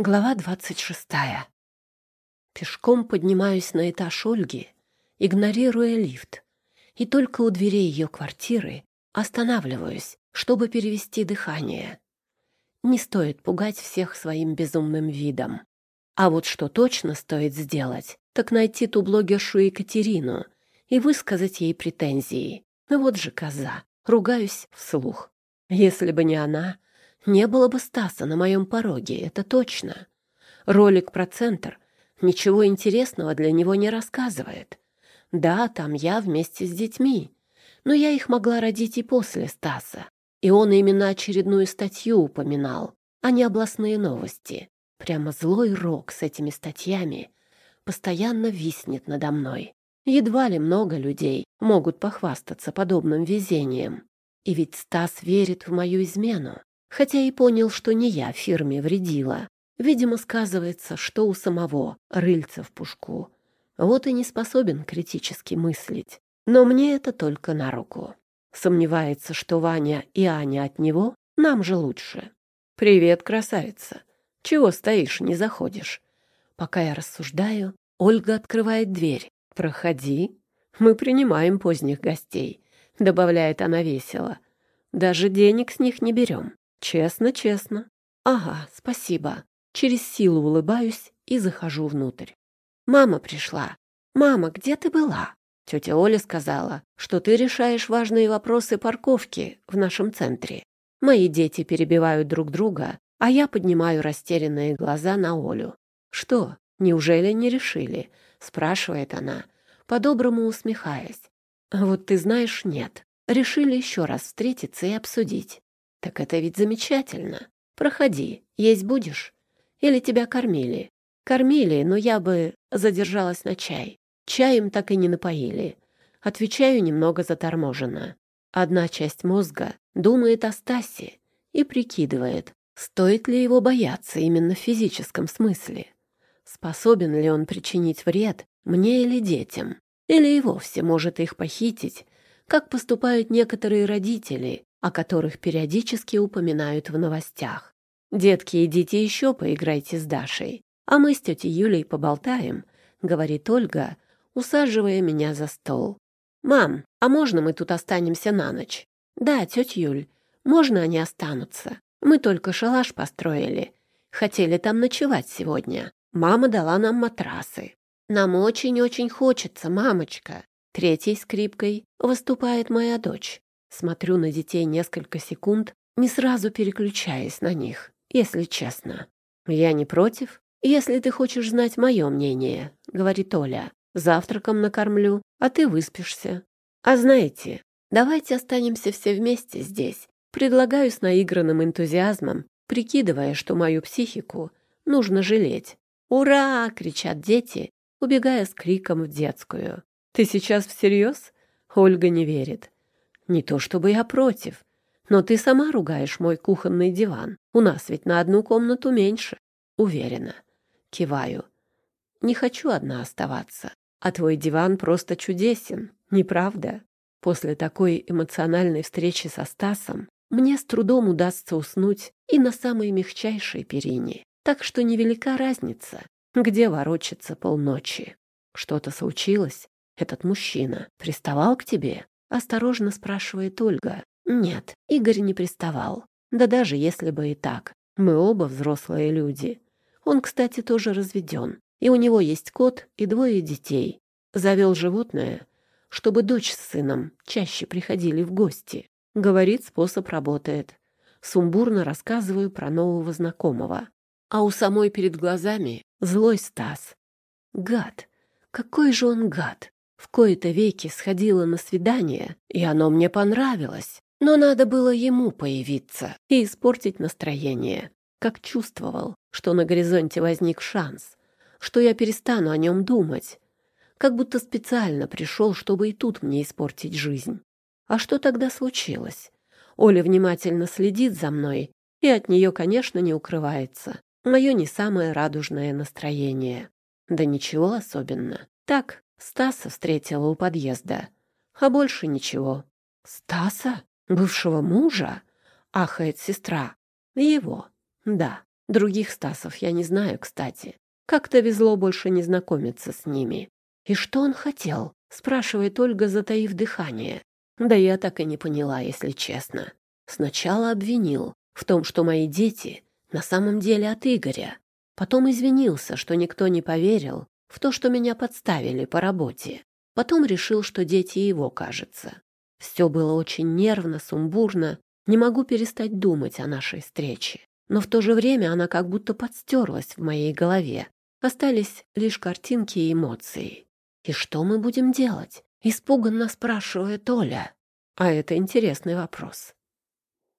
Глава двадцать шестая. Пешком поднимаюсь на этаж Ольги, игнорируя лифт, и только у дверей ее квартиры останавливаюсь, чтобы перевести дыхание. Не стоит пугать всех своим безумным видом. А вот что точно стоит сделать, так найти ту блогершу Екатерину и высказать ей претензии. Ну вот же коза, ругаюсь вслух. Если бы не она, не было бы Стаса на моем пороге, это точно. Ролик про центр ничего интересного для него не рассказывает. Да, там я вместе с детьми, но я их могла родить и после Стаса. И он именно очередную статью упоминал, а не областные новости. Прямо злой рок с этими статьями постоянно виснет надо мной. Едва ли много людей могут похвастаться подобным везением. И ведь Стас верит в мою измену хотя и понял, что не я фирме вредила. Видимо, сказывается, что у самого рыльца в пушку. Вот и не способен критически мыслить. Но мне это только на руку. Сомневается, что Ваня и Аня от него, нам же лучше. «Привет, красавица! Чего стоишь, не заходишь?» Пока я рассуждаю, Ольга открывает дверь. «Проходи. Мы принимаем поздних гостей», — добавляет она весело. «Даже денег с них не берем. Честно, честно. Ага, спасибо. Через силу улыбаюсь и захожу внутрь. Мама пришла. Мама, где ты была? Тетя Оля сказала, что ты решаешь важные вопросы парковки в нашем центре. Мои дети перебивают друг друга, а я поднимаю растерянные глаза на Олю. «Что, неужели не решили?» — спрашивает она, по-доброму усмехаясь. «Вот ты знаешь, нет. Решили еще раз встретиться и обсудить. Так это ведь замечательно. Проходи, есть будешь? Или тебя кормили? Кормили, но я бы задержалась на чай. Чаем так и не напоили. Отвечаю немного заторможенно. Одна часть мозга думает о Стасе и прикидывает, стоит ли его бояться именно в физическом смысле. Способен ли он причинить вред мне или детям? Или и вовсе может их похитить, как поступают некоторые родители, о которых периодически упоминают в новостях. «Детки, идите еще поиграйте с Дашей, а мы с тетей Юлей поболтаем», — говорит Ольга, усаживая меня за стол. «Мам, а можно мы тут останемся на ночь?» «Да, тетя Юль, можно они останутся. Мы только шалаш построили. Хотели там ночевать сегодня. Мама дала нам матрасы. Нам очень-очень хочется, мамочка». Третьей скрипкой выступает моя дочь. Смотрю на детей несколько секунд, не сразу переключаясь на них, если честно. «Я не против, если ты хочешь знать мое мнение», — говорит Оля. «Завтраком накормлю, а ты выспишься. А знаете, давайте останемся все вместе здесь». Предлагаю с наигранным энтузиазмом, прикидывая, что мою психику нужно жалеть. «Ура!» — кричат дети, убегая с криком в детскую. «Ты сейчас всерьез?» Ольга не верит. Не то чтобы я против, но ты сама ругаешь мой кухонный диван. У нас ведь на одну комнату меньше. Уверена. Киваю. Не хочу одна оставаться. А твой диван просто чудесен, не правда? После такой эмоциональной встречи со Стасом мне с трудом удастся уснуть и на самой мягчайшей перине. Так что невелика разница, где ворочаться полночи. Что-то случилось? Этот мужчина приставал к тебе? Осторожно спрашивает Ольга. Нет, Игорь не приставал. Да даже если бы и так. Мы оба взрослые люди. Он, кстати, тоже разведен. И у него есть кот и двое детей. Завел животное, чтобы дочь с сыном чаще приходили в гости. Говорит, способ работает. Сумбурно рассказываю про нового знакомого. А у самой перед глазами злой Стас. Гад! Какой же он гад! В кои-то веки сходила на свидание, и оно мне понравилось. Но надо было ему появиться и испортить настроение. Как чувствовал, что на горизонте возник шанс, что я перестану о нем думать. Как будто специально пришел, чтобы и тут мне испортить жизнь. А что тогда случилось? Оля внимательно следит за мной, и от нее, конечно, не укрывается. Мое не самое радужное настроение. Да ничего особенно. Так, Стаса встретила у подъезда, а больше ничего. «Стаса? Бывшего мужа?» — ахает сестра. «Его, да. Других Стасов я не знаю, кстати. Как-то везло больше не знакомиться с ними. И что он хотел? Спрашивает Ольга, затаив дыхание. Да я так и не поняла, если честно. Сначала обвинил в том, что мои дети на самом деле от Игоря. Потом извинился, что никто не поверил в то, что меня подставили по работе. Потом решил, что дети его, кажется. Все было очень нервно, сумбурно. Не могу перестать думать о нашей встрече. Но в то же время она как будто подстерлась в моей голове. Остались лишь картинки и эмоции. «И что мы будем делать?» — испуганно спрашивает Оля. А это интересный вопрос.